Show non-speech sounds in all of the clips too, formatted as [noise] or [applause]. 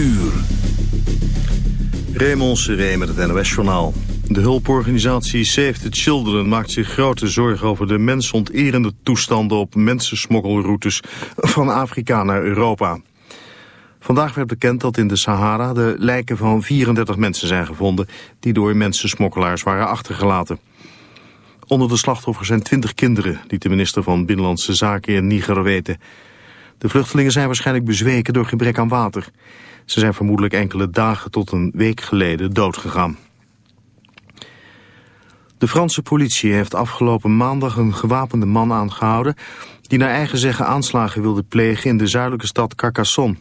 uur. Raymond Seré met het NOS-journaal. De hulporganisatie Save the Children maakt zich grote zorgen over de mensonterende toestanden op mensensmokkelroutes van Afrika naar Europa. Vandaag werd bekend dat in de Sahara de lijken van 34 mensen zijn gevonden die door mensensmokkelaars waren achtergelaten. Onder de slachtoffers zijn 20 kinderen, liet de minister van Binnenlandse Zaken in Niger weten. De vluchtelingen zijn waarschijnlijk bezweken door gebrek aan water. Ze zijn vermoedelijk enkele dagen tot een week geleden doodgegaan. De Franse politie heeft afgelopen maandag een gewapende man aangehouden... die naar eigen zeggen aanslagen wilde plegen in de zuidelijke stad Carcassonne.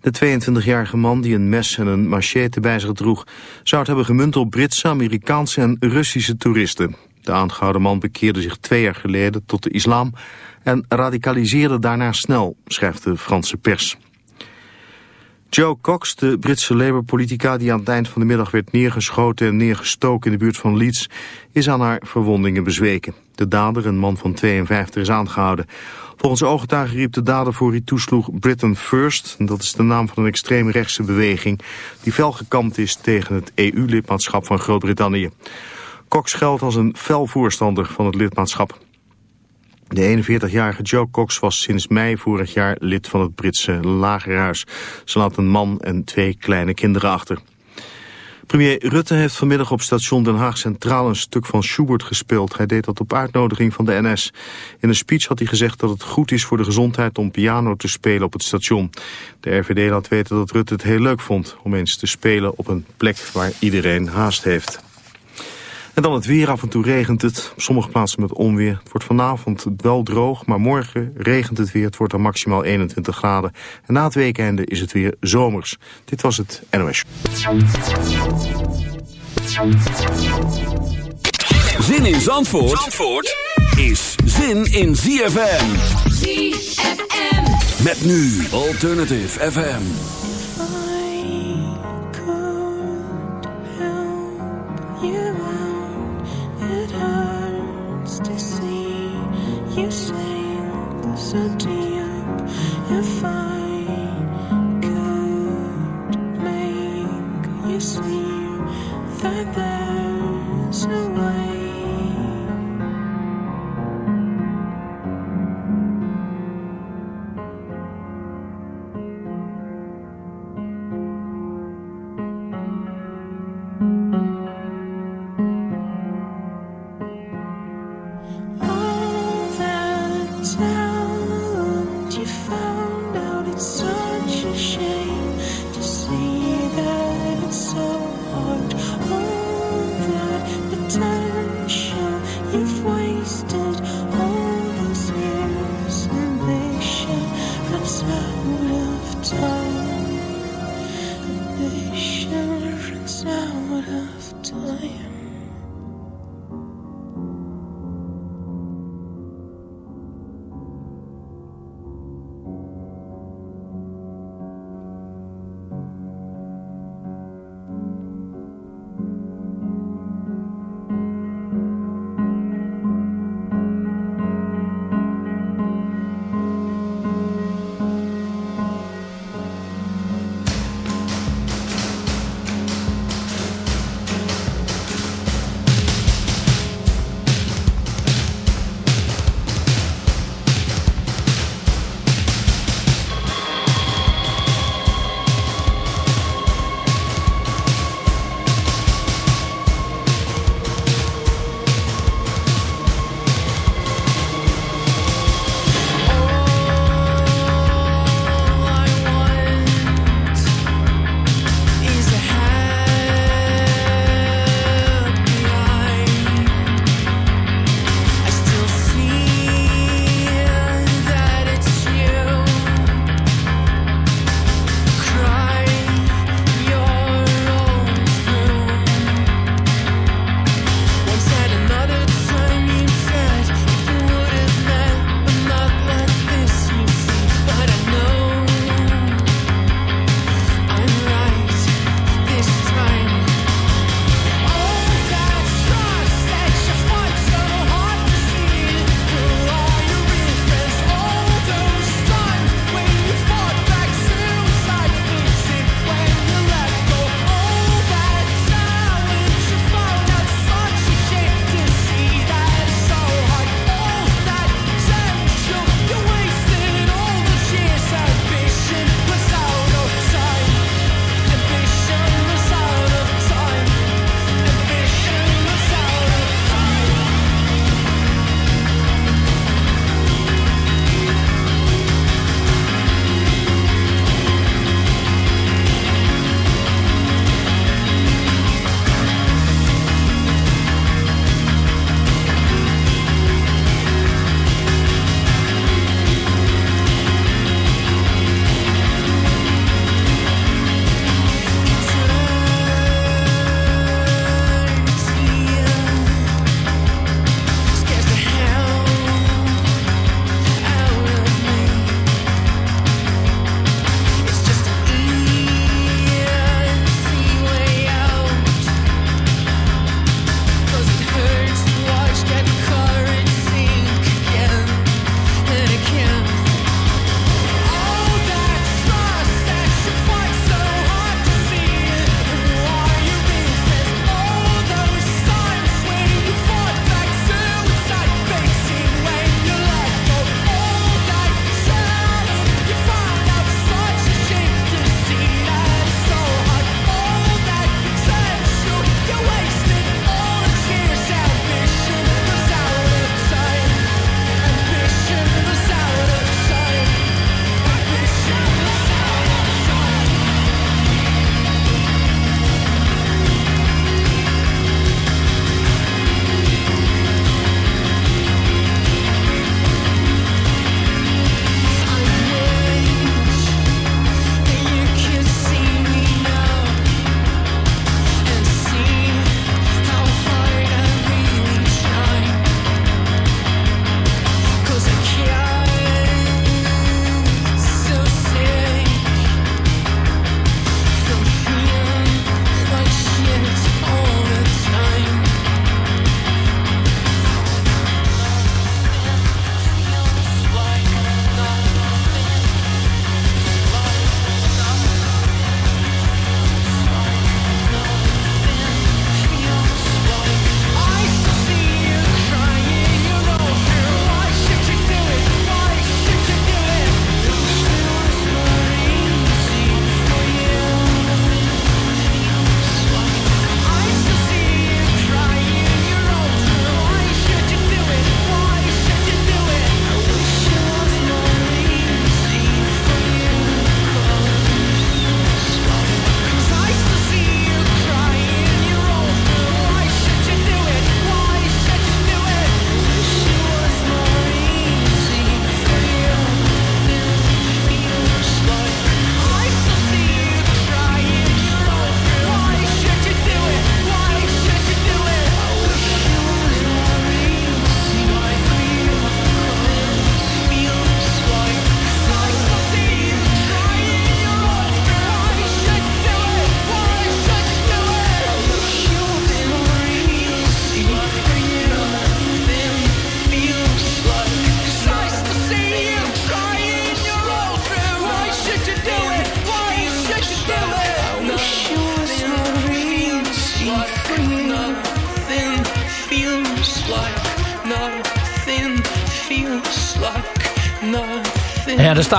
De 22-jarige man die een mes en een machete bij zich droeg... zou het hebben gemunt op Britse, Amerikaanse en Russische toeristen. De aangehouden man bekeerde zich twee jaar geleden tot de islam... en radicaliseerde daarna snel, schrijft de Franse pers. Joe Cox, de Britse Labour-politica die aan het eind van de middag werd neergeschoten en neergestoken in de buurt van Leeds, is aan haar verwondingen bezweken. De dader, een man van 52, is aangehouden. Volgens ooggetuigen riep de dader voor hij toesloeg Britain First. Dat is de naam van een extreemrechtse beweging die fel gekampt is tegen het EU-lidmaatschap van Groot-Brittannië. Cox geldt als een fel voorstander van het lidmaatschap. De 41-jarige Joe Cox was sinds mei vorig jaar lid van het Britse lagerhuis. Ze laat een man en twee kleine kinderen achter. Premier Rutte heeft vanmiddag op station Den Haag Centraal een stuk van Schubert gespeeld. Hij deed dat op uitnodiging van de NS. In een speech had hij gezegd dat het goed is voor de gezondheid om piano te spelen op het station. De RVD laat weten dat Rutte het heel leuk vond om eens te spelen op een plek waar iedereen haast heeft. En dan het weer. Af en toe regent het. Op sommige plaatsen met onweer. Het wordt vanavond wel droog, maar morgen regent het weer. Het wordt dan maximaal 21 graden. En na het weekende is het weer zomers. Dit was het NOS. Zin in Zandvoort, Zandvoort is zin in ZFM. ZFM. Met nu Alternative FM. certainty.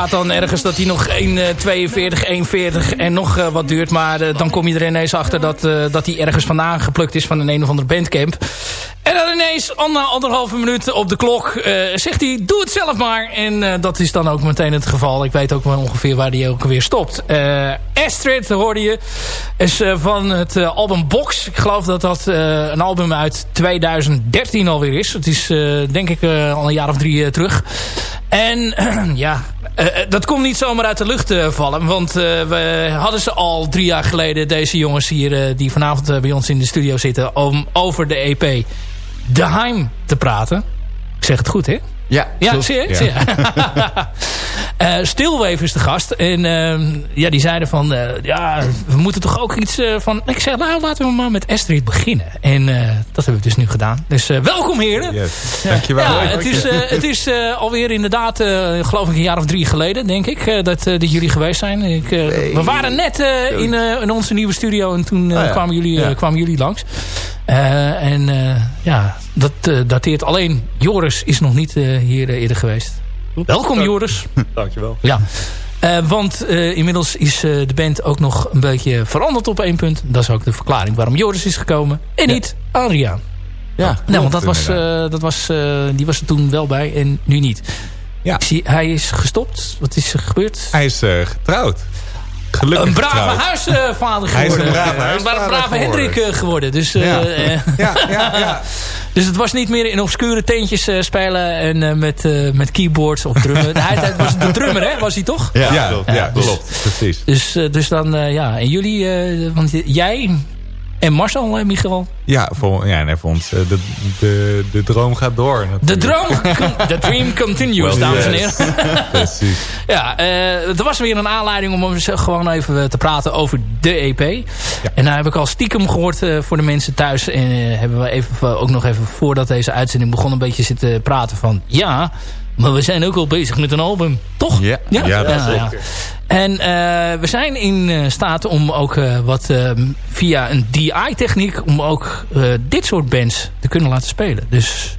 Dan ergens dat hij nog 1,42, 1,40 en nog eh, wat duurt. Maar eh, dan kom je er ineens achter dat, eh, dat hij ergens vandaan geplukt is van een een of andere bandcamp. En dan ineens, na anderhalve minuut op de klok, eh, zegt hij, doe het zelf maar. En eh, dat is dan ook meteen het geval. Ik weet ook wel ongeveer waar hij ook weer stopt. Eh Astrid, hoorde je, is eh, van het eh, album Box. Ik geloof dat dat eh, een album uit 2013 alweer is. Het is eh, denk ik eh, al een jaar of drie eh, terug. En [clears throat] ja, eh, eh, dat komt niet zomaar uit de lucht eh, vallen. Want eh, we hadden ze al drie jaar geleden, deze jongens hier... eh, die vanavond eh, bij ons in de studio zitten... om over de EP De Heim te praten. Ik zeg het goed, hè? Ja, Ja, zie je? Ja. [laughs] Eh, Stilwave is de gast. En ehm, ja, die zeiden van... eh, ja, we moeten toch ook iets eh, van... Ik zeg, nou, laten we maar met Astrid beginnen. En dat hebben we dus nu gedaan. Dus welkom, heren. Yes. Dankjewel. Ja, het is, het is alweer inderdaad, geloof ik, een jaar of drie geleden, denk ik, dat, dat jullie geweest zijn. Ik, We waren net in, in onze nieuwe studio en toen Oh ja. kwamen, jullie, Ja. kwamen jullie langs. Eh, en eh, ja, dat eh, dateert alleen. Joris is nog niet hier eerder geweest. Welkom Joris. [laughs] Dankjewel. Ja. Want inmiddels is de band ook nog een beetje veranderd op één punt. Dat is ook de verklaring waarom Joris is gekomen. En niet Adriaan. Ja, Nou, want dat was, dat was, die was er toen wel bij en nu niet. Ja. Ik zie, hij is gestopt. Wat is er gebeurd? Hij is getrouwd. Gelukkig Een brave getrouwd. huisvader Hij is een geworden. brave Een huisvader brave geworden. Hendrik eh, geworden. Dus, eh, Ja. [laughs] eh, Ja, ja, ja. [laughs] dus het was niet meer in obscure tentjes eh, spelen en eh, met, eh, met keyboards of drummen. hij, hij was de drummer, hè? Was hij toch? Ja, ja, klopt. dus- klopt. Precies. Dus, eh, dus dan, eh, ja. En jullie, eh, want jij en Marcel, eh, Michael. Ja, voor, ja nee, ons. eh, de, de, de droom gaat door. De droom, de dream continues, Well, dames en yes. heren. [laughs] Precies. Ja, eh, er was weer een aanleiding om gewoon even te praten over de EP. En daar heb ik al stiekem gehoord eh, voor de mensen thuis. En hebben we even, ook nog even voordat deze uitzending begon een beetje zitten praten van... Ja, maar we zijn ook al bezig met een album, toch? Ja, ja, dat ja. En eh, we zijn in eh, staat om ook eh, wat eh, via een DI-techniek... om ook dit soort bands te kunnen laten spelen. Dus...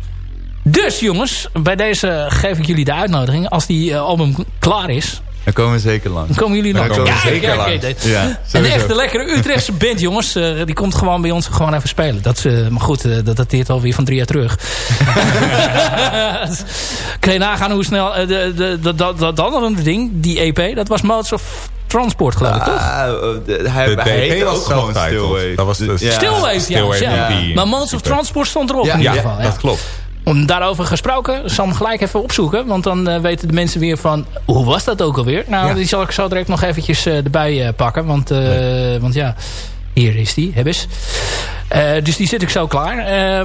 Dus jongens, bij deze geef ik jullie de uitnodiging. Als die album klaar is, Dan komen we zeker langs. dan komen jullie komen we Ja, zeker ja, Een echte lekkere Utrechtse [laughs] band, jongens. Eh, die komt gewoon bij ons gewoon even spelen. Dat, eh, maar goed, eh, dat dateert alweer van drie jaar terug. [laughs] Kun je nagaan hoe snel... de, de, de, dat, andere ding, die EP, dat was Modes of Transport, geloof ik, toch? De- hij, De hij was ook gewoon. Stillwave. Dat was de- Ja. Stillwave, ja. Stillwave, ja. die- Maar Modes of Transport stond erop Ja, in ieder ja, geval. Ja. Dat klopt. Om daarover gesproken, zal ik hem gelijk even opzoeken. Want dan eh, weten de mensen weer van, hoe was dat ook alweer? Nou, Ja. die zal ik zo direct nog eventjes eh, erbij eh, pakken. Want, want ja, hier is die, heb eens. Dus die zit ik zo klaar.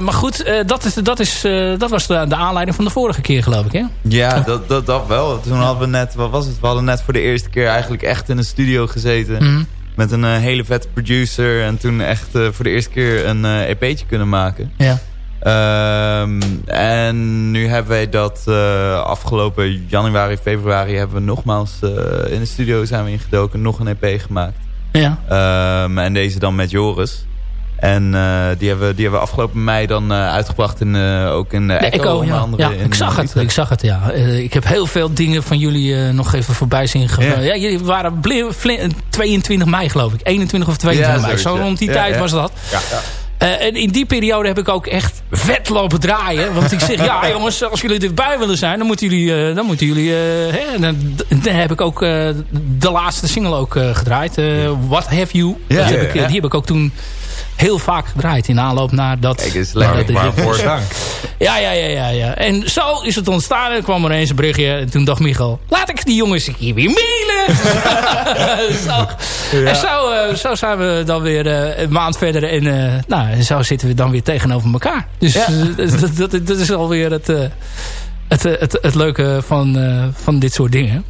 Maar goed, dat, is, dat, is, dat was de, de aanleiding van de vorige keer, geloof ik, hè? Ja, dat, dat, dat wel. Toen hadden we net, wat was het? We hadden net voor de eerste keer eigenlijk echt in een studio gezeten. Mhm. Met een hele vette producer. En toen echt voor de eerste keer een EP'tje kunnen maken. Ja. Ehm, en nu hebben wij dat eh, afgelopen januari, februari... hebben we nogmaals eh, in de studio zijn we ingedoken. Nog een EP gemaakt. Ja. Ehm, en deze dan met Joris. En eh, die, hebben, we- die hebben we afgelopen mei dan uitgebracht. In, ook in de De Echo, Echo, onder ja. andere. ja in, ik zag het. Ik zag het, ja. Ik heb heel veel dingen van jullie nog even voorbij zien gaan. Ja. Ja. jullie waren bli- fli- 22 mei, geloof ik. 21 of 22 Ja, mei. Zo rond die tijd was dat. Ja, Eh, en in die periode heb ik ook echt vet lopen draaien. Want ik zeg, ja jongens, als jullie erbij willen zijn... dan moeten jullie... eh, dan moeten jullie eh, hè, dan, dan heb ik ook de laatste single ook gedraaid. What Have You. Ja, Dat heb ja, ik, ja. Die heb ik ook toen heel vaak gedraaid. In aanloop naar dat... Kijk eens, lekker. Waarvoor dank. ja, ja, ja, ja, ja. En zo is het ontstaan. Er kwam er eens een berichtje. En toen dacht Michal, laat ik die jongens een keer weer mailen. [laughs] zo, En zo, eh, zo zijn we dan weer eh, een maand verder. En eh, nou, zo zitten we dan weer tegenover elkaar. Dus dat, dat, dat is alweer het, het, het, het leuke van, van dit soort dingen.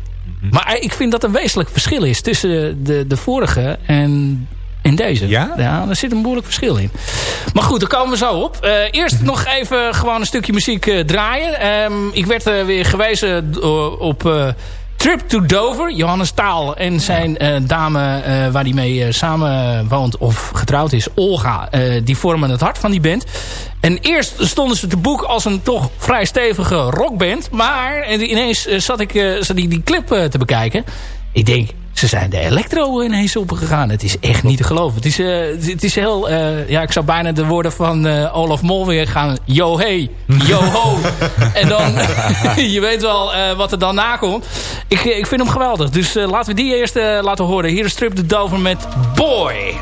Maar ik vind dat een wezenlijk verschil is tussen de, de vorige en, en deze. Ja? Ja, er zit een behoorlijk verschil in. Maar goed, daar komen we zo op. Eh, eerst [laughs] nog even gewoon een stukje muziek eh, draaien. Ehm, ik werd eh, weer gewezen op Trip to Dover. Johannes Taal en zijn dame waar hij mee samen woont of getrouwd is, Olga. die vormen het hart van die band. En eerst stonden ze te boek als een toch vrij stevige rockband. Maar ineens zat ik zat die, die clip te bekijken. Ik denk, ze zijn de elektro ineens opgegaan. Het is echt niet te geloven. Het is, uh, het is heel... Uh, ja, ik zou bijna de woorden van uh, Olaf Mol weer gaan... Yo hey, yo ho. [laughs] en dan... [laughs] je weet wel wat er dan nakomt. Ik, ik vind hem geweldig. Dus laten we die eerst laten horen. Hier is Strip de Dover met Boy.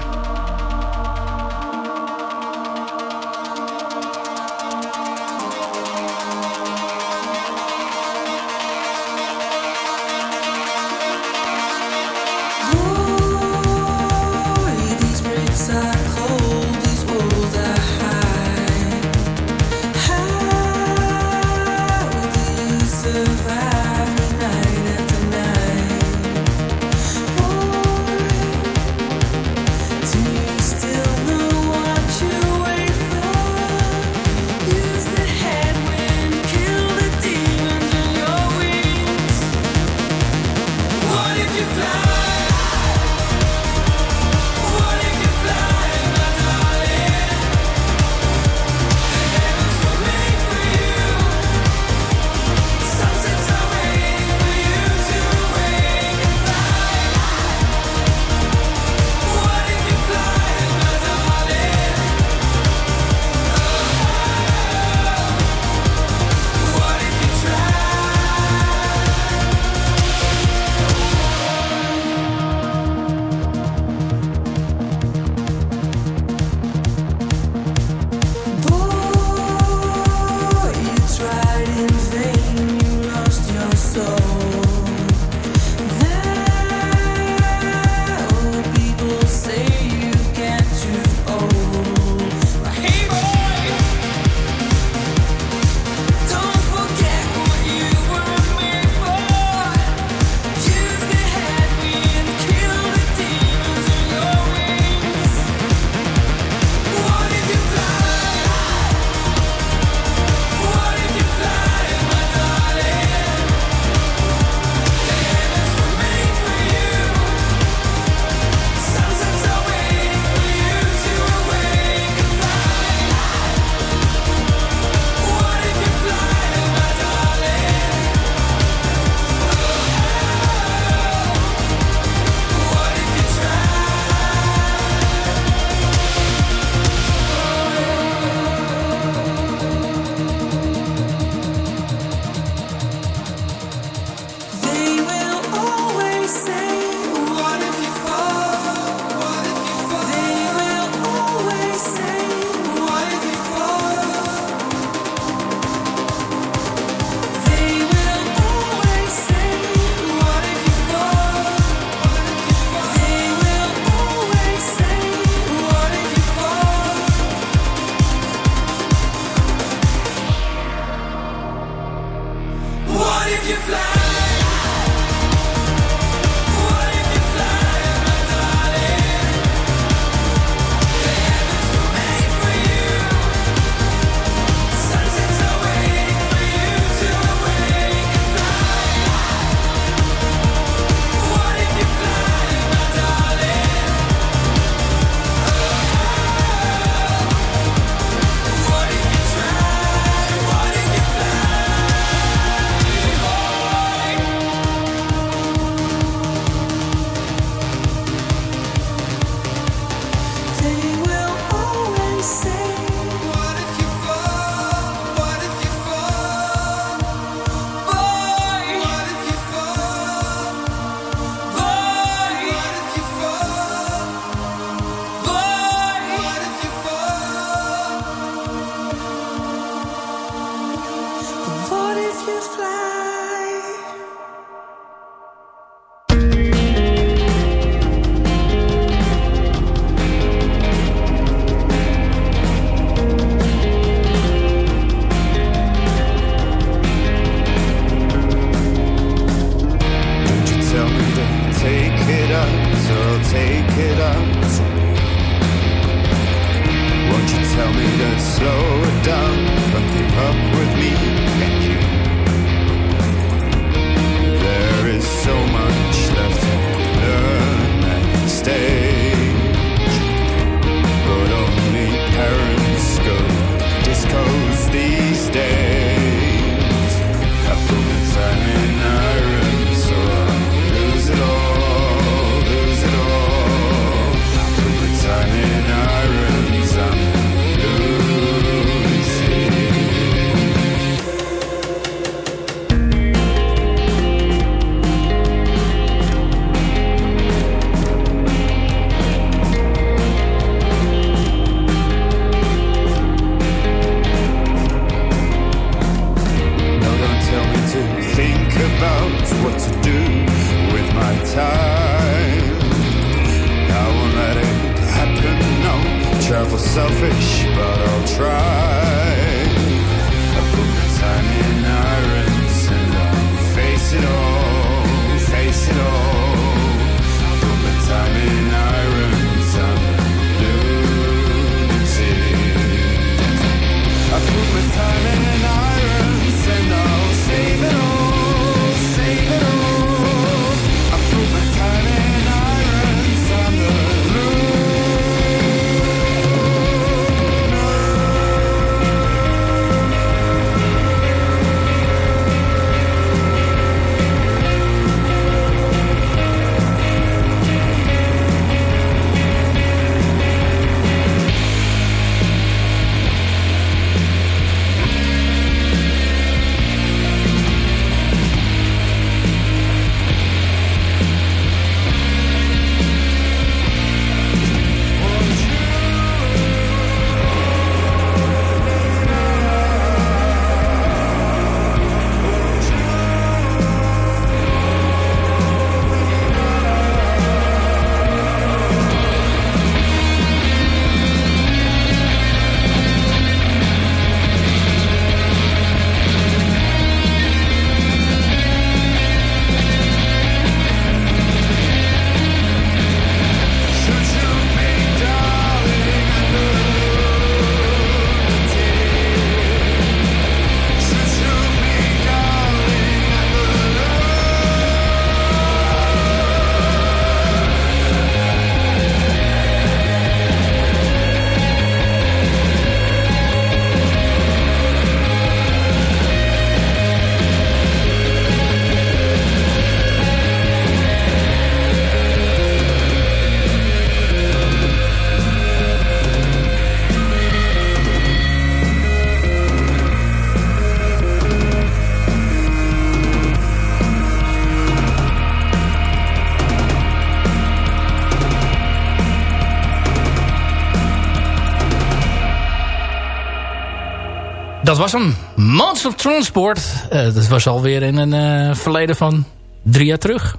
Dat was hem. Monster of Transport. Eh, dat was alweer in een eh, verleden van drie jaar terug.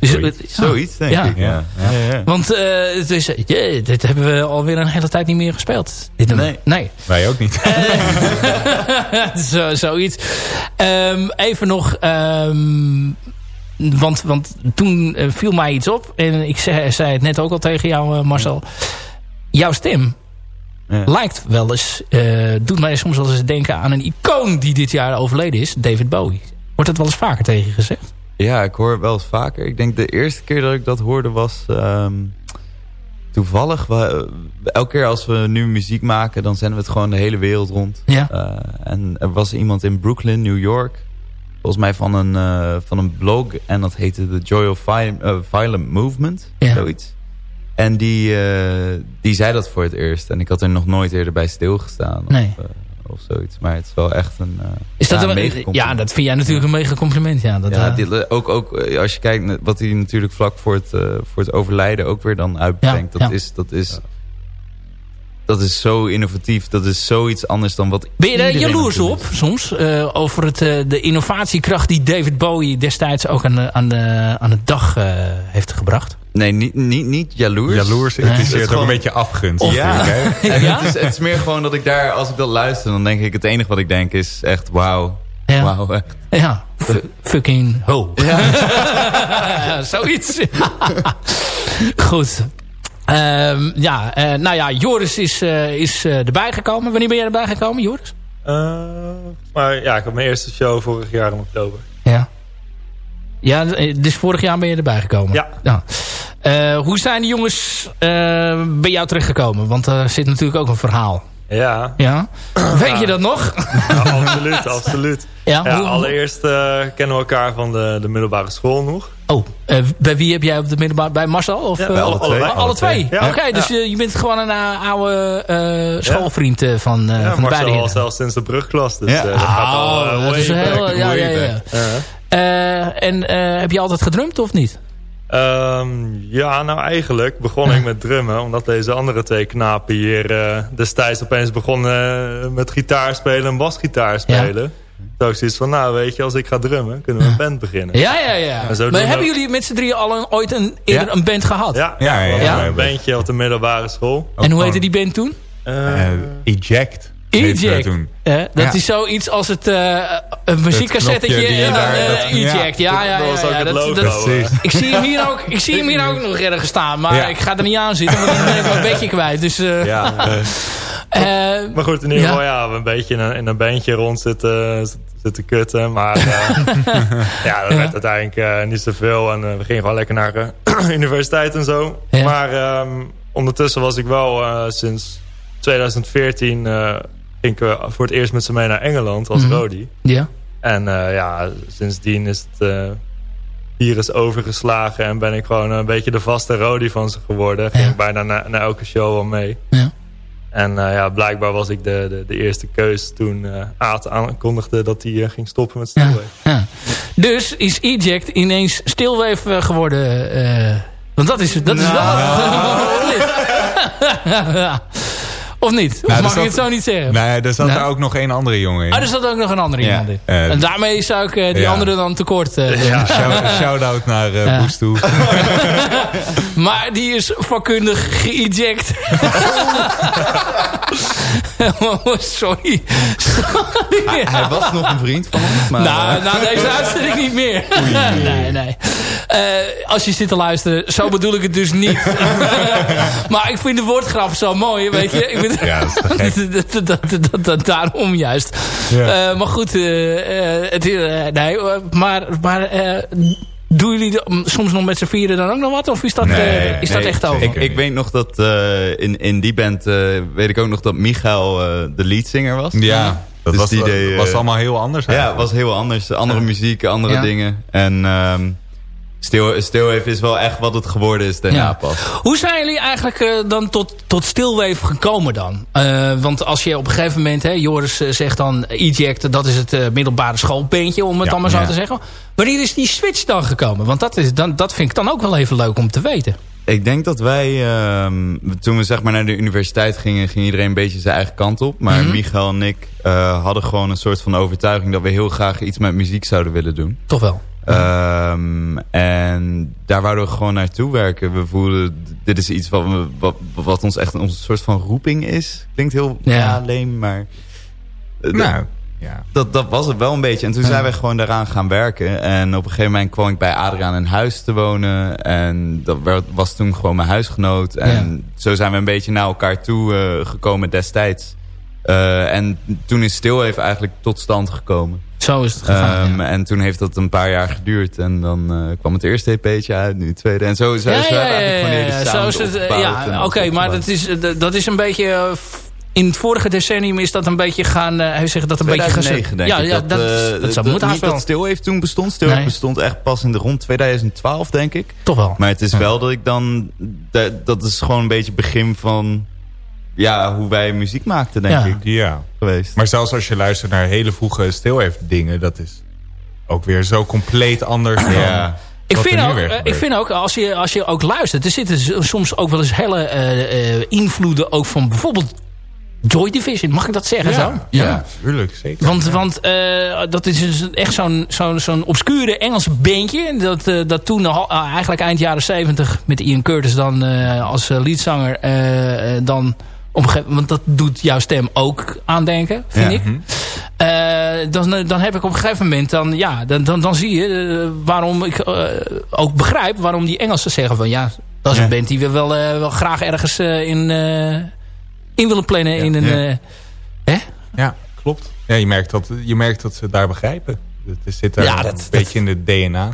Zoiets, eh, zoiets, denk ja. ik. Ja. Ja, ja. Want eh, het is, jee, dit hebben we alweer een hele tijd niet meer gespeeld. Dit. Nee. nee. Wij ook niet. [laughs] Zo, zoiets. Ehm, even nog... ehm, want, want toen viel mij iets op. En ik zei, zei het net ook al tegen jou, Marcel. Jouw stem Ja. lijkt wel eens... eh, doet mij soms wel eens denken aan een icoon die dit jaar overleden is. David Bowie. Wordt dat wel eens vaker tegen je gezegd? Ja, ik hoor het wel eens vaker. Ik denk de eerste keer dat ik dat hoorde was ehm, toevallig. We, elke keer als we nu muziek maken, dan zenden we het gewoon de hele wereld rond. Ja. Eh, en er was iemand in Brooklyn, New York. Volgens mij van een, eh, van een blog. En dat heette The Joy of Vi- eh, Violent Movement. Ja. Zoiets. En die, eh, die zei dat voor het eerst. En ik had er nog nooit eerder bij stilgestaan. Nee. Of, eh, of zoiets. Maar het is wel echt een... eh, Is dat ja, een, mega ja, dat vind jij natuurlijk een mega compliment. Ja, dat, Ja, ook, ook als je kijkt wat hij natuurlijk vlak voor het, voor het overlijden ook weer dan uitbrengt. Dat. Is, dat, is, dat is zo innovatief. Dat is zoiets anders dan wat Ben je er jaloers op soms? over het, de innovatiekracht die David Bowie destijds ook aan de, aan de, aan de dag heeft gebracht? Nee, niet, niet, niet jaloers. Jaloers. Het is ook gewoon- een beetje afgunst. Of- Ja, vind ik, hè? [laughs] En Ja? het, is, het is meer gewoon dat ik daar, als ik dat luister, dan denk ik het enige wat ik denk is echt wauw. Ja. Wauw, echt. Ja, fu- fucking ho. [laughs] Ja. Zoiets. [laughs] Goed. Ehm, ja, eh, nou ja, Joris is, eh, is eh, erbij gekomen. Wanneer ben jij erbij gekomen, Joris? Eh, maar ja, ik had mijn eerste show vorig jaar in oktober. Ja. Dus vorig jaar ben je erbij gekomen? Ja. Eh, hoe zijn die jongens eh, bij jou terechtgekomen? Want er zit natuurlijk ook een verhaal. Ja, Ja? Weet je dat nog? ja, [laughs] absoluut, absoluut. Ja, allereerst eh, kennen we elkaar van de, de middelbare school nog. Oh, bij wie heb jij op de middelbare... Bij Marcel? Of, Ja, eh, bij alle alle, twee. alle twee? Ja. Oké, dus Ja. je, je bent gewoon een eh, oude eh, schoolvriend eh, van, eh Ja, van de beide Marcel al zelfs sinds de brugklas. Dus Ja. dat gaat al dat is heel... back, Ja, ja, ja. Ja. Eh, en eh, heb je altijd gedrumd of niet? Ehm, ja, nou eigenlijk begon ik met drummen. Omdat deze andere twee knapen hier eh, destijds opeens begonnen met gitaar spelen en basgitaar spelen. Toen ik zoiets van, nou weet je, als ik ga drummen, kunnen we een band beginnen. Ja, ja, ja. Maar hebben jullie met z'n drieën al een, ooit een, eerder Ja. een band gehad? Ja, Ja, ja, ja, ja. een bandje op de middelbare school. En hoe heette die band toen? Eject. Heette dat Eject. toen. Eh, dat Ja. is zoiets als het eh, een muziekcassettetje en dan daar- eh, dat- Eject. Ja, ja, ja. ik zie hem hier ook, ik zie hem hier ook nog ergens staan. Maar Ja. ik ga er niet aan zitten, want dan ben ik mijn bedje kwijt. Dus, eh, ja. [laughs] eh, Maar goed, in ieder geval, ja, we een beetje in een, in een bandje rond zitten, zitten kutten. Maar eh, [laughs] ja, dat werd uiteindelijk niet zoveel. En we gingen gewoon lekker naar de [clears throat] universiteit en zo. Ja. Maar ehm, ondertussen was ik wel eh, sinds 2014... ging ik eh, voor het eerst met ze mee naar Engeland als Mhm. Rodi. ja. En eh, ja, sindsdien is het eh, virus overgeslagen. En ben ik gewoon een beetje de vaste Rodi van ze geworden. Ging Ja. ik bijna naar, naar elke show wel mee. Ja. En eh, ja, blijkbaar was ik de, de, de eerste keus toen eh Aad aankondigde dat hij ging stoppen met Ja. Stillwave. ja. Dus is Eject ineens stilweef geworden. eh, want dat is, dat is wel... [laughs] [laughs] [laughs] of niet? Of Nou, mag er ik het zo niet zeggen? Nee, er zat Nee. daar ook nog één andere jongen in. Ah, er zat ook nog een andere Ja. iemand in. Eh, en daarmee zou ik eh, die ja. andere dan tekort eh, doen. Ja. [laughs] Shout- Shout-out naar eh. Boes toe. [laughs] Maar die is vakkundig geëject. [laughs] [laughs] Sorry. Sorry. Hij was nog een vriend van ons. Maar, Nou, nou, deze [laughs] uitzending niet meer. [laughs] nee, nee. Eh, als je zit te luisteren, zo bedoel ik het dus niet. maar ik vind de woordgrap zo mooi, weet je. Ik vind, Ja, dat dat, daarom juist. Ja. Eh, maar goed, eh, het, nee, maar, maar doen jullie de- soms nog met z'n vieren dan ook nog wat? Of is dat, Nee, eh, is dat echt over? Ik, ik weet nog dat eh, in, in die band eh, weet ik ook nog dat Michael de leadzanger was. Ja, dat Dus was, die deed, was allemaal heel anders. Ja, het eigenlijk. was heel anders. Andere muziek, andere Ja. dingen. En ehm Stil, Stilwave is wel echt wat het geworden is daarna Ja. pas. Hoe zijn jullie eigenlijk eh, dan tot, tot stilweef gekomen dan? Eh, want als je op een gegeven moment, hè, Joris eh, zegt dan Eject, dat is het middelbare schoolbeentje, om het Ja, dan maar zo ja. te zeggen. Wanneer is die switch dan gekomen? Want dat, is, dan, dat vind ik dan ook wel even leuk om te weten. Ik denk dat wij, ehm, toen we zeg maar naar de universiteit gingen, ging iedereen een beetje zijn eigen kant op. Maar Mhm. Michael en ik hadden gewoon een soort van overtuiging dat we heel graag iets met muziek zouden willen doen. Toch wel. Ehm, en daar wouden we gewoon naartoe werken. We voelden, dit is iets wat, we, wat, wat ons echt een soort van roeping is. Klinkt heel Ja. leem, maar... eh, Nou, ja. dat, dat was het wel een beetje. En toen zijn wij gewoon daaraan gaan werken. En op een gegeven moment kwam ik bij Adriaan in huis te wonen. En dat werd- was toen gewoon mijn huisgenoot. En zo zijn we een beetje naar elkaar toe eh, gekomen destijds. Eh, en toen is Stilwave eigenlijk tot stand gekomen. Zo is het gegaan. Ehm, ja. En toen heeft dat een paar jaar geduurd. En dan eh, kwam het eerste EP'tje uit, nu het tweede. En zo, zo, Ja, ja, eigenlijk. Zo is het, eh, Ja, oké, maar dat is, eh, dat is een beetje... in het vorige decennium is dat een beetje gaan... eh, hij zegt dat een beetje... 2009 geze- denk ja. Ja, dat, dat zou dat- moeten haast Niet wel. dat Stilwave toen bestond. Nee. bestond echt pas in de rond 2012, denk ik. Toch wel. Maar het is wel dat ik dan... Dat, dat is gewoon een beetje het begin van... Ja, hoe wij muziek maakten, denk Ja. ik, ja. geweest. Maar zelfs als je luistert naar hele vroege stilwave dingen, dat is ook weer zo compleet anders dan Ja. Ik vind, ook, eh, ik vind ook, als je, als je ook luistert... er zitten soms ook wel eens hele eh, eh, invloeden... ook van bijvoorbeeld Joy Division. Mag ik dat zeggen zo? Ja, ja, tuurlijk, zeker. Want, want eh, dat is dus echt zo'n zo'n zo'n obscure Engelse bandje. Dat, eh, dat toen eigenlijk eind jaren 70 met Ian Curtis dan eh, als leadzanger dan gegeven Want dat doet jouw stem ook aandenken, vind Ja. ik. Eh, dan, dan heb ik op een gegeven moment, dan, ja, dan, dan, dan zie je eh, waarom ik eh, ook begrijp waarom die Engelsen zeggen van ja, dat is een Ja. band die we wel, wel graag ergens in, in willen plannen. in een, Ja. hè? Ja, klopt. Ja, je, merkt dat, je merkt dat ze daar begrijpen. Het zit Ja, een dat- beetje in het DNA.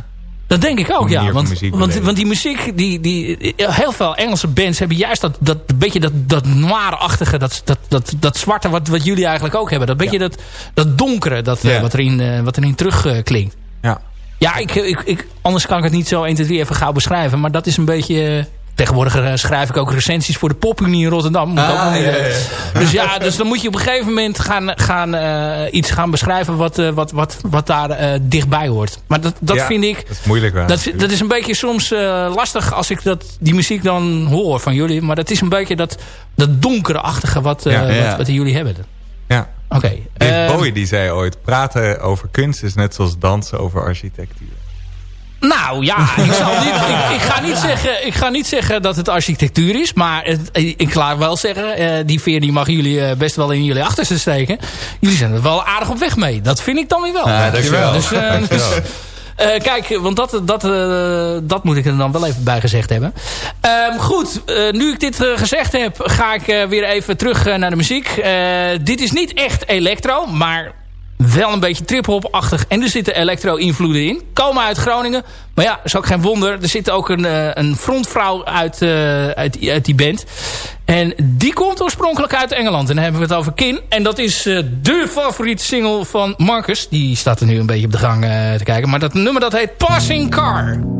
Dat denk ik ook, ja. Want, want, die muziek, die, die, heel veel Engelse bands hebben juist dat, dat beetje dat, dat noir-achtige, dat, dat, dat, dat zwarte wat, wat jullie eigenlijk ook hebben. Dat beetje dat, dat donkere dat, eh, Ja. wat, erin, eh, wat erin terugklinkt. klinkt. Ja. Ja, ik, ik, ik, anders kan ik het niet zo 1, 2, 3 even gauw beschrijven. Maar dat is een beetje... Tegenwoordig eh, schrijf ik ook recensies voor de Popunie in Rotterdam. Moet ook Ah, ja, ja, Dus ja, dus dan moet je op een gegeven moment gaan, gaan, eh, iets gaan beschrijven wat, eh, wat, wat, wat daar dichtbij hoort. Maar dat, dat Ja, vind ik... Dat is moeilijk. Dat, dat is een beetje soms lastig als ik dat, die muziek dan hoor van jullie. Maar dat is een beetje dat, dat donkere-achtige wat, wat, wat jullie hebben. ja. Oké. Eh, Bowie die zei ooit... praten over kunst is net zoals dansen over architectuur. Nou ja, [laughs] ik, zal niet, ik, ik, ga niet zeggen, ik ga niet zeggen dat het architectuur is. Maar het, ik laat wel zeggen, eh, die veer die mag jullie eh, best wel in jullie achterste steken. Jullie zijn er wel aardig op weg mee. Dat vind ik dan weer wel. Ja, dankjewel. Dus, eh, [laughs] Dankjewel. [laughs] eh, kijk, want dat, dat, eh, dat moet ik er dan wel even bij gezegd hebben. Ehm, goed, eh, nu ik dit gezegd heb, ga ik eh, weer even terug naar de muziek. Eh, dit is niet echt electro, maar wel een beetje trip-hop-achtig. En er zitten electro-invloeden in. Komen uit Groningen. Maar ja, is ook geen wonder. Er zit ook een, eh, een frontvrouw uit, eh, uit, uit die band. En die komt oorspronkelijk uit Engeland. En dan hebben we het over Kin. En dat is eh, de favoriete single van Marcus. Die staat er nu een beetje op de gang te kijken. Maar dat nummer dat heet Passing Car.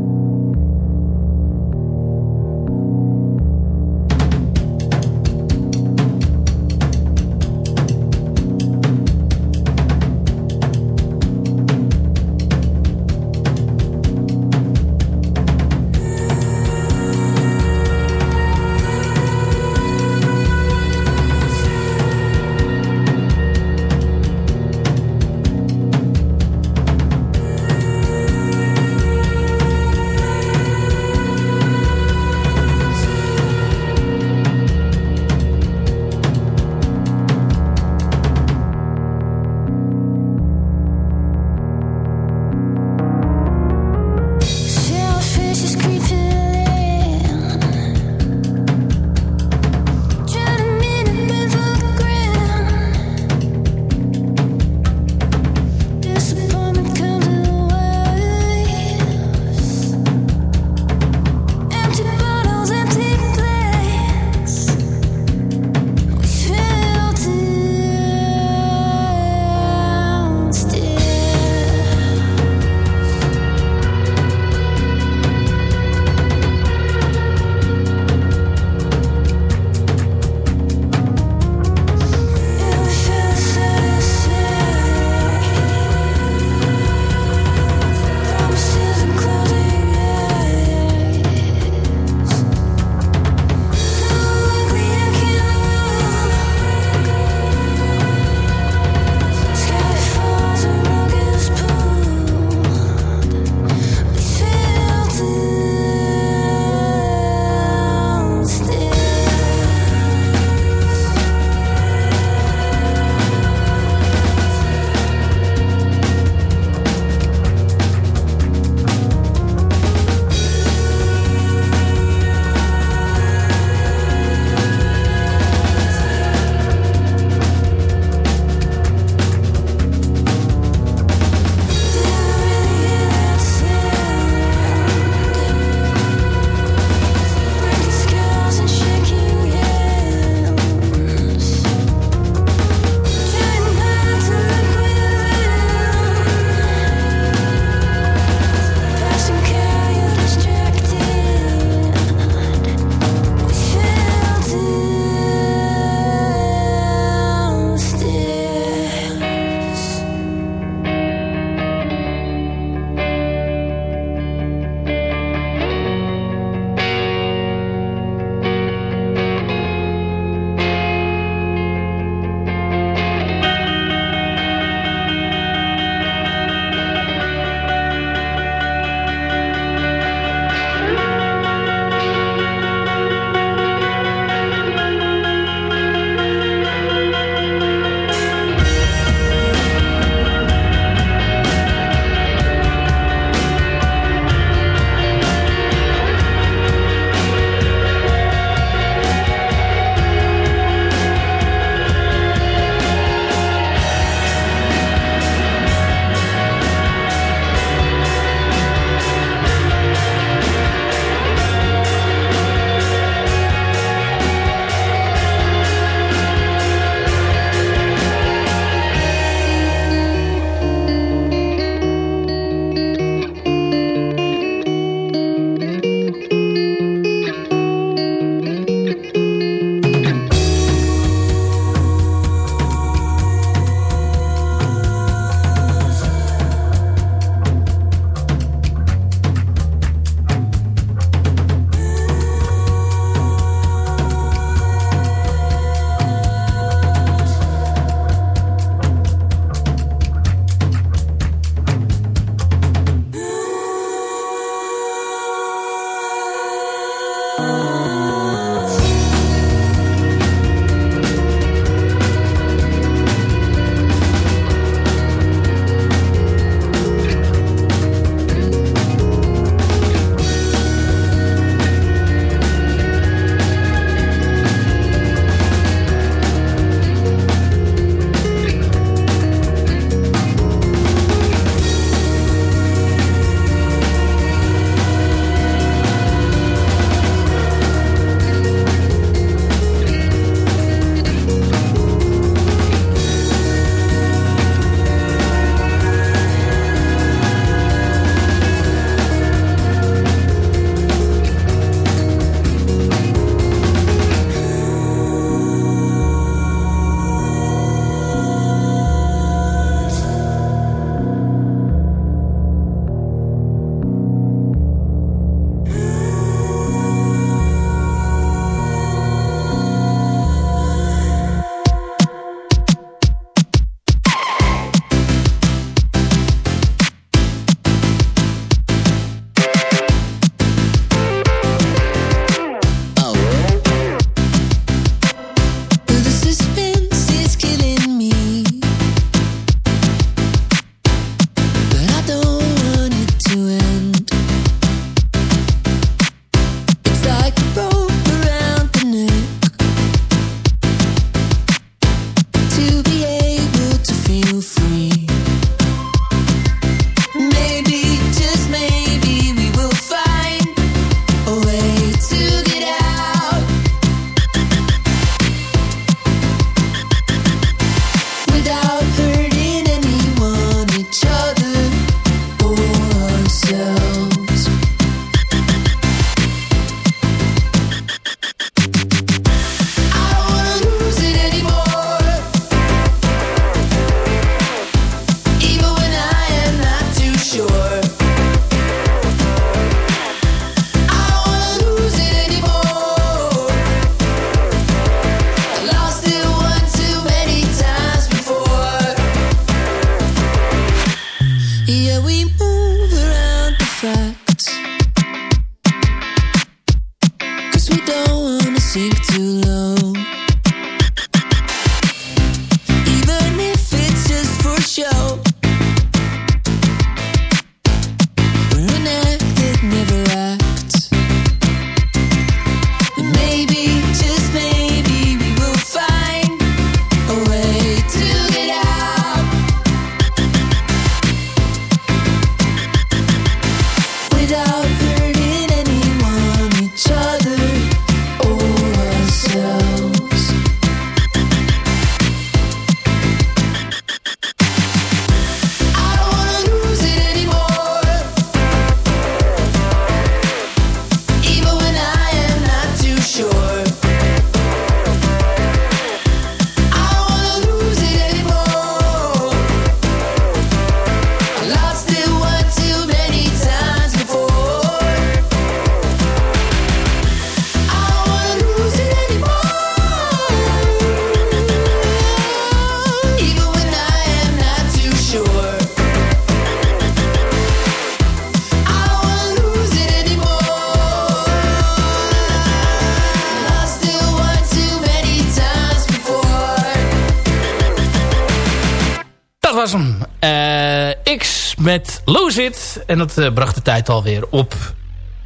Met Lose It. En dat eh, bracht de tijd alweer op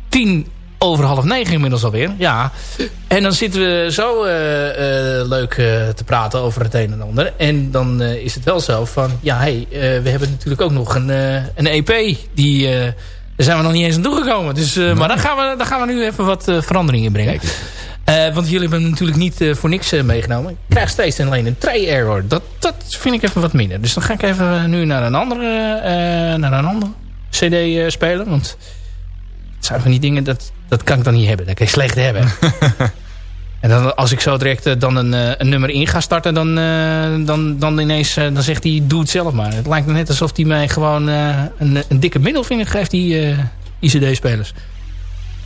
tien over half negen inmiddels alweer. Ja. En dan zitten we zo eh, eh, leuk te praten over het een en ander. En dan is het wel zo van... Ja, hey, we hebben natuurlijk ook nog een, een EP. Die, daar zijn we nog niet eens aan toegekomen. Dus, Maar daar gaan, we, daar gaan we nu even wat verandering in brengen. Eh, want jullie hebben hem natuurlijk niet eh, voor niks eh, meegenomen. Ik krijg steeds en alleen een tray error. Dat, dat vind ik even wat minder. Dus dan ga ik even nu naar een andere, naar een andere cd spelen. Want het zijn van die dingen, dat, dat kan ik dan niet hebben. Dat kan je slecht hebben. [laughs] en dan, als ik zo direct dan een, een nummer in ga starten... dan, dan, dan ineens dan zegt hij, doe het zelf maar. Het lijkt me net alsof hij mij gewoon een, een dikke middelvinger geeft, die, eh die cd-spelers.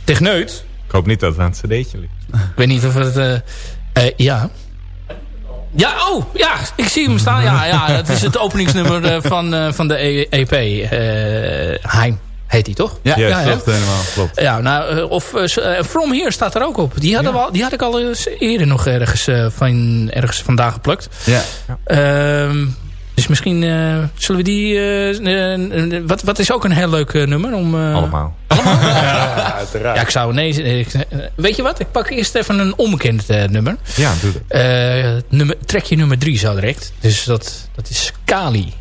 Techneut, Ik hoop niet dat het aan het cd'tje ligt. ik weet niet of het... eh, eh, ja. Ja, oh, ja, ik zie hem staan. Ja, ja het is het openingsnummer eh, van, eh, van de E- EP. eh Heim heet hij toch? Ja, ja, klopt helemaal. Klopt. Ja, nou, of From Here staat er ook op. Die, hadden we al, die had ik al eens eerder nog ergens, van, ergens vandaan geplukt. Ja. Ehm, dus misschien eh, zullen we die... eh, eh, wat, wat is ook een heel leuk nummer? Om, eh, Allemaal. [laughs] Ja, uiteraard. Ja, ik zou... Nee, ik- weet je wat? Ik pak eerst even een onbekend eh, nummer. Ja, doe dat. Eh, nummer, trekje nummer drie zo direct. Dus dat, dat is Kali.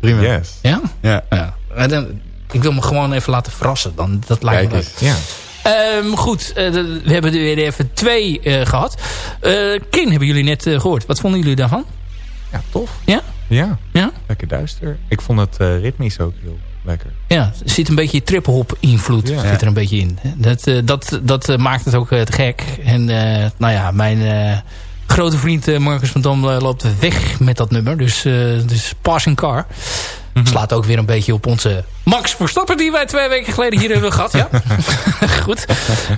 Prima. Yes. Ja? Ja. ja. En dan, ik wil me gewoon even laten verrassen. Dan, dat lijkt Kijk me leuk. Ja. Ehm, goed, we hebben er weer even twee eh, gehad. Eh Kin hebben jullie net eh, gehoord. Wat vonden jullie daarvan? ja, tof. Ja? Ja, Ja? lekker duister. Ik vond het eh, ritmisch ook heel lekker. Ja, er zit een beetje triple-hop invloed Ja. zit er een beetje in. Dat, eh, dat, dat eh, maakt het ook te gek. En nou ja, mijn grote vriend Marcus van Dam loopt weg met dat nummer. Dus, dus Passing Car. Slaat ook weer een beetje op onze Max Verstappen... die wij twee weken geleden hier hebben gehad. Ja? [laughs] Goed.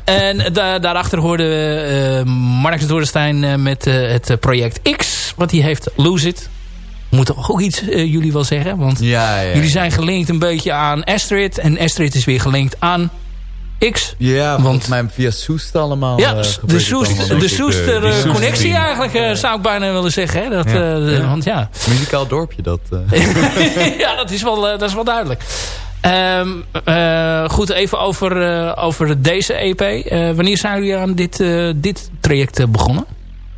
En da daarachter hoorden we uh, Marcus Doornstein met het project X. Wat hij heeft, Lose It. Moet toch ook iets eh, jullie wel zeggen? Want Ja, ja. jullie zijn gelinkt een beetje aan Astrid. En Astrid is weer gelinkt aan X. Ja, Want- volgens mij via Soest allemaal. Ja, eh, de, Soest, allemaal. de Soester eh, eh, connectie eigenlijk, eh, zou ik bijna willen zeggen. Hè? Dat, Ja. eh, Want ja, Muzikaal dorpje, dat... eh. [laughs] ja dat, is wel, eh, dat is wel duidelijk. Ehm, eh, goed, even over, eh, over deze EP. Eh, wanneer zijn jullie aan dit, eh, dit traject eh, begonnen?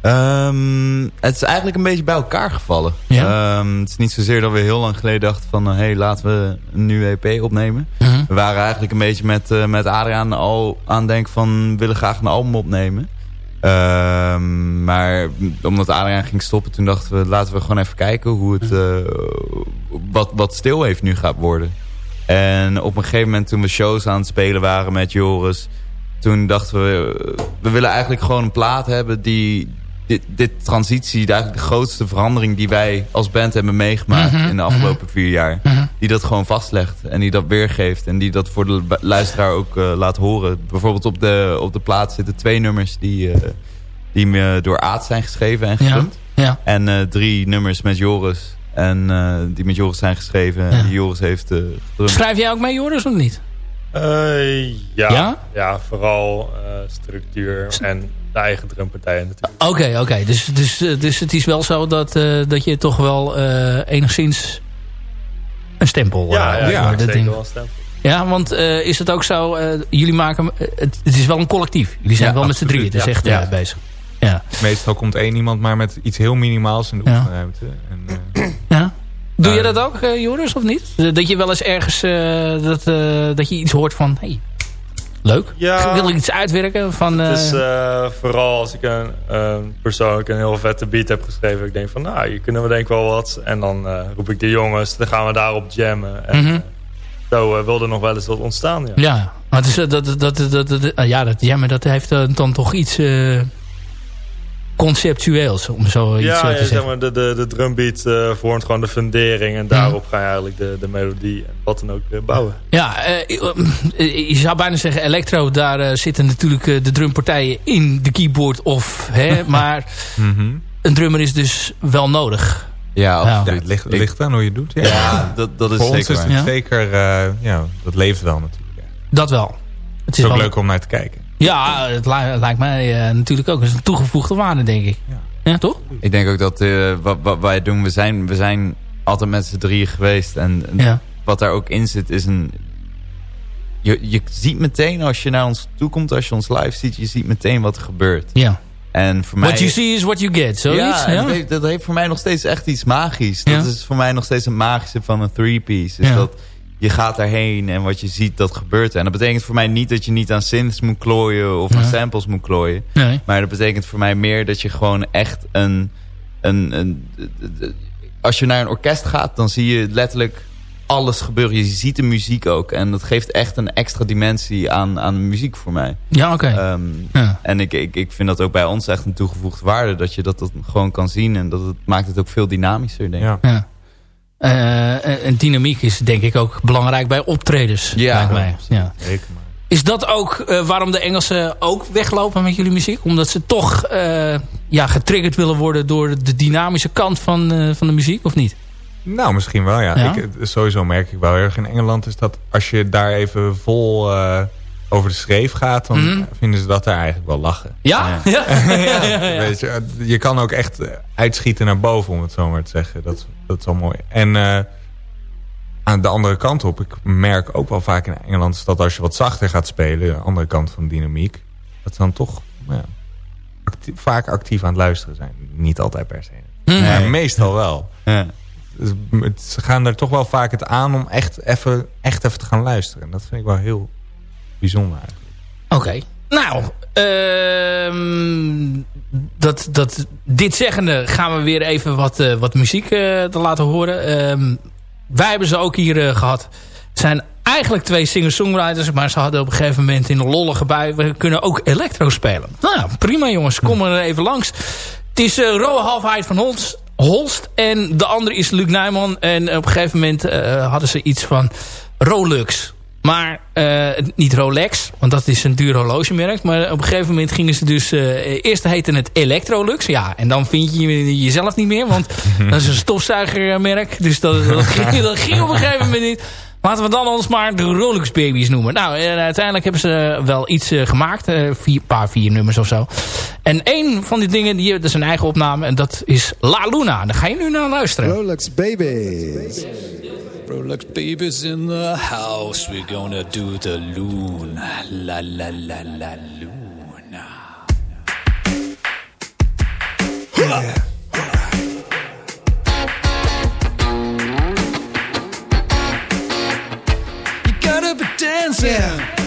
Ehm, het is eigenlijk een beetje bij elkaar gevallen. Ja. Ehm, het is niet zozeer dat we heel lang geleden dachten van... hé, hey, laten we een nieuwe EP opnemen. Mhm. We waren eigenlijk een beetje met, eh, met Adriaan al aan het denken van... we willen graag een album opnemen. Ehm, maar omdat Adriaan ging stoppen, toen dachten we... laten we gewoon even kijken hoe het, eh, wat, wat stil heeft nu gaat worden. En op een gegeven moment toen we shows aan het spelen waren met Joris... toen dachten we, we willen eigenlijk gewoon een plaat hebben die... Dit, dit transitie, eigenlijk de grootste verandering die wij als band hebben meegemaakt Mhm, in de afgelopen vier jaar. Die dat gewoon vastlegt en die dat weergeeft. En die dat voor de luisteraar ook eh, laat horen. Bijvoorbeeld op de, op de plaat zitten twee nummers die, eh, die me door Aad zijn geschreven en Ja, gedrumd. ja. En eh, drie nummers met Joris. En eh, die met Joris zijn geschreven en die Joris heeft eh gedrumd. Schrijf jij ook mee, Joris, of niet? Eh, ja, Ja? ja? vooral eh, structuur en de eigen drumpartijen natuurlijk. Oké, oké. Dus, dus, eh, dus het is wel zo dat, eh, dat je toch wel eh, enigszins een stempel... Ja, eh, ja, ik dat zeker ding. wel een stempel. Ja, want eh, is het ook zo... eh, jullie maken... het, het is wel een collectief. Jullie zijn Ja, wel met z'n drieën. Dus ja. echt Ja. bezig. Ja. Meestal komt één iemand maar met iets heel minimaals in de Ja. oefenruimte. En, eh, ja. Doe je Ja. dat ook, Joris, of niet? Dat je wel eens ergens... eh, dat, eh, dat je iets hoort van... Hey, leuk. Ja. Wil ik iets uitwerken? Van, eh, Het is eh, vooral als ik een, persoonlijk een heel vette beat heb geschreven. Ik denk van, nou, hier kunnen we denk ik wel wat. En dan eh, roep ik de jongens, dan gaan we daarop jammen. En Mhm. eh, zo eh, wil er nog wel eens wat ontstaan. Ja. Ja, maar het is, eh, dat, dat, dat, dat, eh, ja, dat, ja, maar dat heeft eh, dan toch iets eh, conceptueels, om zo iets Ja, eh, te ja, zeggen. zeg maar, de, de, de drumbeat eh, vormt gewoon de fundering. En daarop ga je eigenlijk de, de melodie en wat dan ook eh, bouwen. Ja, je zou bijna zeggen electro, daar zitten natuurlijk de drumpartijen in de keyboard of, hè, [laughs] maar mhm. een drummer is dus wel nodig. Ja, het ligt, Ik- ligt aan hoe je het doet. Ja. Ja, dat, dat is Voor ons zeker is waar. het Ja. zeker, eh, ja, dat leeft wel natuurlijk. Dat wel. Het Het is ook wel- leuk om naar te kijken. Ja, het li- lijkt mij eh, natuurlijk ook. Het is een toegevoegde waarde, denk ik. Ja. Ja, toch? Ik denk ook dat eh, wat, wat wij doen, we zijn, we zijn altijd met z'n drieën geweest. En en Ja. wat daar ook in zit is een... Je, je ziet meteen als je naar ons toe komt, als je ons live ziet, je ziet meteen wat er gebeurt. Ja. En voor mij... What you see is what you get, zoiets? ja, Ja, Dat, heeft, dat heeft voor mij nog steeds echt iets magisch. Dat Ja. is voor mij nog steeds het magische van een three-piece. Dus Ja. dat je gaat daarheen en wat je ziet, dat gebeurt er. En dat betekent voor mij niet dat je niet aan synths moet klooien of aan samples moet klooien. Nee. Maar dat betekent voor mij meer dat je gewoon echt een... een, een als je naar een orkest gaat, dan zie je letterlijk alles gebeuren. Je ziet de muziek ook. En dat geeft echt een extra dimensie aan, aan de muziek voor mij. Ja, oké. Ehm, Ja. En ik, ik, ik vind dat ook bij ons echt een toegevoegde waarde. Dat je dat, dat gewoon kan zien. En dat het maakt het ook veel dynamischer, denk ik. Ja. Ja. Eh, en dynamiek is denk ik ook belangrijk bij optredens. Ja. lijkt mij. ja. Zeker maar. Is dat ook eh, waarom de Engelsen ook weglopen met jullie muziek? Omdat ze toch eh, ja, getriggerd willen worden door de dynamische kant van, eh, van de muziek, of niet? Nou, misschien wel, ja. Ja? Ik, eh, sowieso merk ik wel erg in Engeland... is dat als je daar even vol eh, over de schreef gaat... dan Mhm. vinden ze dat daar eigenlijk wel lachen. Ja? Ja. ja. [laughs] ja, ja. Weet je, eh, je kan ook echt eh, uitschieten naar boven, om het zo maar te zeggen. Dat, dat is wel mooi. En eh, aan de andere kant op, ik merk ook wel vaak in Engeland... dat als je wat zachter gaat spelen, de andere kant van de dynamiek... dat ze dan toch vaak actief aan het luisteren zijn. Niet altijd per se. Mhm. Maar Nee. meestal wel. Ja. Dus het- ze gaan er toch wel vaak het aan om echt even, echt even te gaan luisteren. En dat vind ik wel heel bijzonder eigenlijk. Oké. Nou, ehm, dat, dat, dit zeggende gaan we weer even wat, eh, wat muziek eh, te laten horen. Ehm, wij hebben ze ook hier eh, gehad. Het zijn eigenlijk twee singer-songwriters, maar ze hadden op een gegeven moment in een lollige bui. We kunnen ook electro spelen. Nou, prima jongens, kom er even langs. Het is uh, Roe Halfheid van Holst, Holst en de andere is Luc Nijman. En op een gegeven moment hadden ze iets van Rolux. Maar eh, niet Rolex, want dat is een duur horlogemerk. Maar op een gegeven moment gingen ze dus... eh, eerst heette het Electrolux. Ja, en dan vind je jezelf niet meer. Want [laughs] dat is een stofzuigermerk. Dus dat, dat, ging, dat ging op een gegeven moment niet. Laten we dan ons maar de Rolex Babies noemen. Nou, en uiteindelijk hebben ze wel iets uh, gemaakt. Een uh, paar, vier nummers of zo. En een van die dingen, die, dat is een eigen opname. En dat is La Luna. Daar ga je nu naar luisteren. Rolex Babies. Rolex babies in the house. We're gonna do the loon. La la la la luna. Yeah. Dancing. Yeah.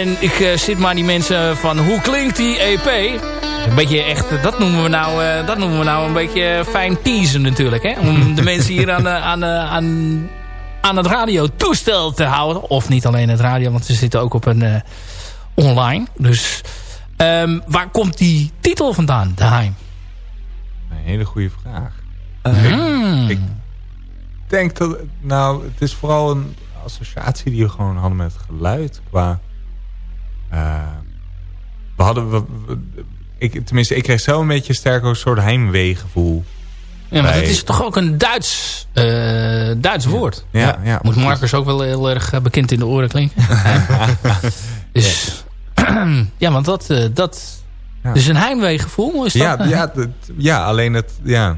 En ik eh, zit maar die mensen van hoe klinkt die EP? Een beetje echt, dat noemen we nou, eh, dat noemen we nou een beetje fijn teasen natuurlijk. Hè? Om de mensen hier aan, de, aan, aan, aan het radiotoestel te houden. Of niet alleen het radio, want ze zitten ook op een eh, online. Dus ehm, waar komt die titel vandaan, De Heim? Een hele goede vraag. Hmm. Ik denk dat... Nou, het is vooral een associatie die we gewoon hadden met geluid. Qua... eh, we hadden... We, we- ik, tenminste, ik kreeg zo een beetje sterk een soort heimweegevoel. Ja, maar bij- dat is toch ook een Duits, eh, Duits woord? Ja, ja, Moet precies. Marcus ook wel heel erg eh, bekend in de oren klinken. [laughs] dus, [clears throat] ja, want dat, dat Ja. is een heimweegevoel. Is dat? Ja, ja, dat- ja, alleen het... Ja.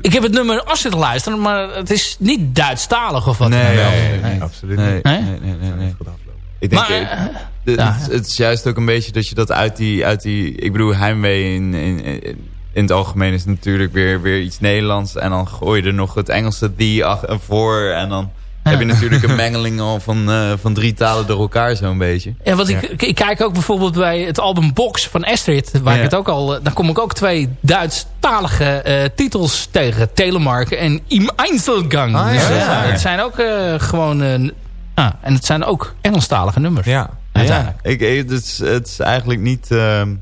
Ik heb het nummer af zitten luisteren, maar het is niet Duitsstalig of wat. Nee, ook. nee, nee, absoluut Nee, niet. nee, nee, nee. nee. Ik denk, Maar, eh, eh, de- ja. het, het is juist ook een beetje dat je dat uit die... Uit die ik bedoel, heimwee in, in, in, in het algemeen is natuurlijk weer, weer iets Nederlands. En dan gooi je er nog het Engelse die ach- voor. En dan heb je natuurlijk een mengeling al van, eh, van drie talen door elkaar zo'n beetje. Ja, want ik, ik kijk ook bijvoorbeeld bij het album Box van Astrid. Waar Ja. ik het ook al... eh, Daar kom ik ook twee Duitsstalige eh, titels tegen. Telemark en Im Einzelgang. Ah, ja, Dus, eh. Het zijn ook eh, gewoon... eh, ah, en het zijn ook Engelstalige nummers. Ja. Uiteindelijk. Ik, ik- het, is, het is eigenlijk niet... ehm,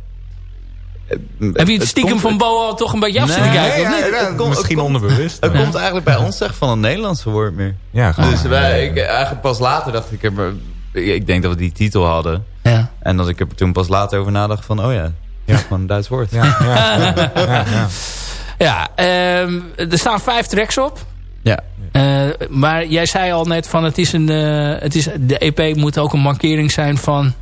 Heb je het stiekem van Boa toch een beetje af zitten Nee, kijken? ja, of niet? het komt- Misschien het onderbewust. Het komt eigenlijk bij ons echt van een Nederlandse woord meer. Ja, gewoon. Dus wij, ik, eigenlijk pas later dacht ik... Ik, ik denk dat we die titel hadden. Ja. En dat ik er toen pas later over nadacht van... Oh ja, ja. gewoon een Duits woord. Ja, ja, ja, ja. Ja, [laughs] ehm, er staan vijf tracks op. Ja. Eh, maar jij zei al net van het is een, eh, het is, de EP moet ook een markering zijn van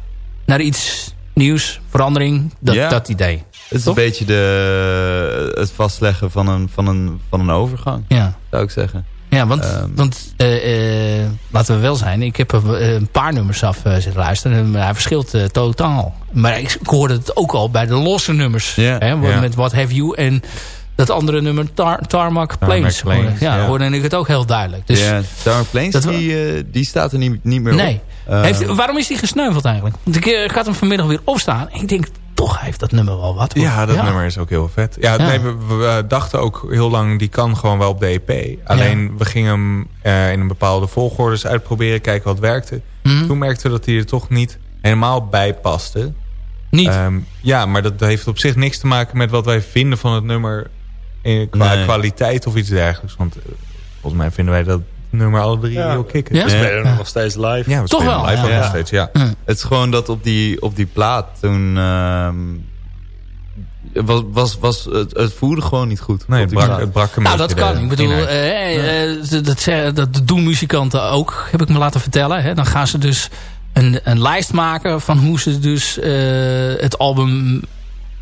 naar iets nieuws, verandering, dat, Ja. dat idee. Het is Toch? een beetje de, het vastleggen van een, van, een, van een overgang, Ja. zou ik zeggen. Ja, want, Ehm. want eh, laten we wel zijn. Ik heb een paar nummers af zitten luisteren. En hij verschilt totaal. Maar ik, ik hoorde het ook al bij de losse nummers. Hè. Met What Have You en dat andere nummer Tar Tarmac Plains. Plains, hoorde- ja, ja. hoorde ik het ook heel duidelijk. Dus, ja, Dark Plains, dat die, eh, die staat er niet, niet meer nee. op. Ehm, Heeft, waarom is die gesneuveld eigenlijk? Want ik, eh, had hem vanmiddag weer opstaan. En ik denk, toch heeft dat nummer wel wat. hoor. Ja, dat nummer is ook heel vet. Ja, Ja. Nee, we, dachten ook heel lang, die kan gewoon wel op de EP. Alleen, we gingen hem eh, in een bepaalde volgorde uitproberen, kijken wat werkte. Mhm. Toen merkten we dat hij er toch niet helemaal bij paste. Niet? Ehm, ja, maar dat heeft op zich niks te maken met wat wij vinden van het nummer... In, qua Nee. kwaliteit of iets dergelijks. Want eh, volgens mij vinden wij dat nummer alle drie Ja. heel kicken. Ja? We spelen Ja. nog steeds live. Ja, we Toch wel, live ook ja. nog steeds, ja. Het is gewoon dat op die, op die plaat toen... ehm, was, was, was, het, het voelde gewoon niet goed. Nee, het brak, het brak een Nou, dat kan. de Ik bedoel, inhoud. eh, eh, dat, dat, doen muzikanten ook, heb ik me laten vertellen. Hè. Dan gaan ze dus een, een lijst maken van hoe ze dus eh, het album...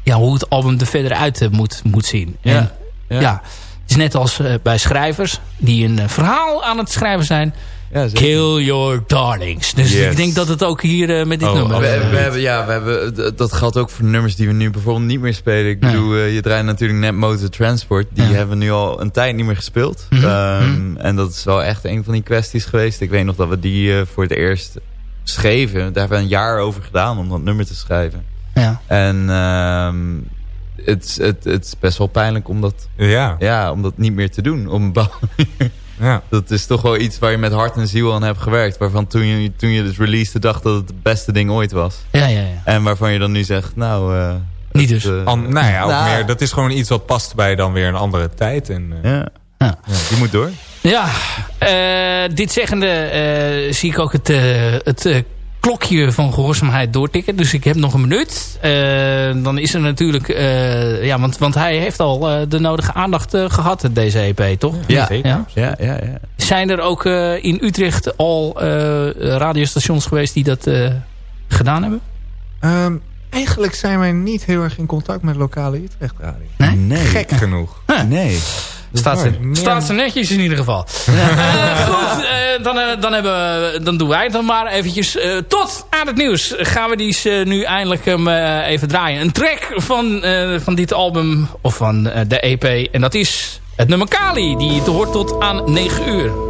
Ja, hoe het album er verder uit eh, moet, moet zien. Ja, En, ja. ja. Het is net als eh, bij schrijvers die een eh, verhaal aan het schrijven zijn. Ja. Kill your darlings. Dus Yes. ik denk dat het ook hier eh, met dit Oh, nummer... oh, We, we hebben, ja, we hebben, dat geldt ook voor nummers die we nu bijvoorbeeld niet meer spelen. Ik Nee. bedoel, eh, je draait natuurlijk net Motor Transport. Die Ja. hebben we nu al een tijd niet meer gespeeld. Mhm. Ehm, En dat is wel echt een van die kwesties geweest. Ik weet nog dat we die voor het eerst schreven. Daar hebben we een jaar over gedaan om dat nummer te schrijven. ja. En ehm, het, is- het, het is best wel pijnlijk om dat, Ja, ja, om dat niet meer te doen. Om [laughs] ja. dat is toch wel iets waar je met hart en ziel aan hebt gewerkt. Waarvan toen je, toen je het release dacht dat het het beste ding ooit was. Ja, ja, ja. En waarvan je dan nu zegt, nou... eh, Niet het, dus. eh, An- nou ja, ook Nou. meer, dat is gewoon iets wat past bij dan weer een andere tijd. En, eh, ja. Ja. die moet door. Ja, eh, dit zeggende eh, zie ik ook het, het eh, klokje van gehoorzaamheid doortikken. Dus ik heb nog een minuut. Eh, dan is er natuurlijk... eh, ja, want, want hij heeft al eh, de nodige aandacht eh, gehad, deze EP, toch? Ja, zeker. Ja. Ja, ja, ja. Zijn er ook eh, in Utrecht al eh, radiostations geweest die dat eh, gedaan hebben? Ehm, eigenlijk zijn wij niet heel erg in contact met lokale Utrecht radio. Nee? Nee. Gek genoeg. Nee. Staat ze, staat netjes in ieder geval. [laughs] Eh, goed, eh, dan, eh, dan, hebben we, dan doen wij het dan maar eventjes. Tot aan het nieuws gaan we die nu eindelijk hem eh, even draaien. Een track van, eh, van dit album, of van de EP. En dat is het nummer Kali, die te hoort tot aan 9 uur.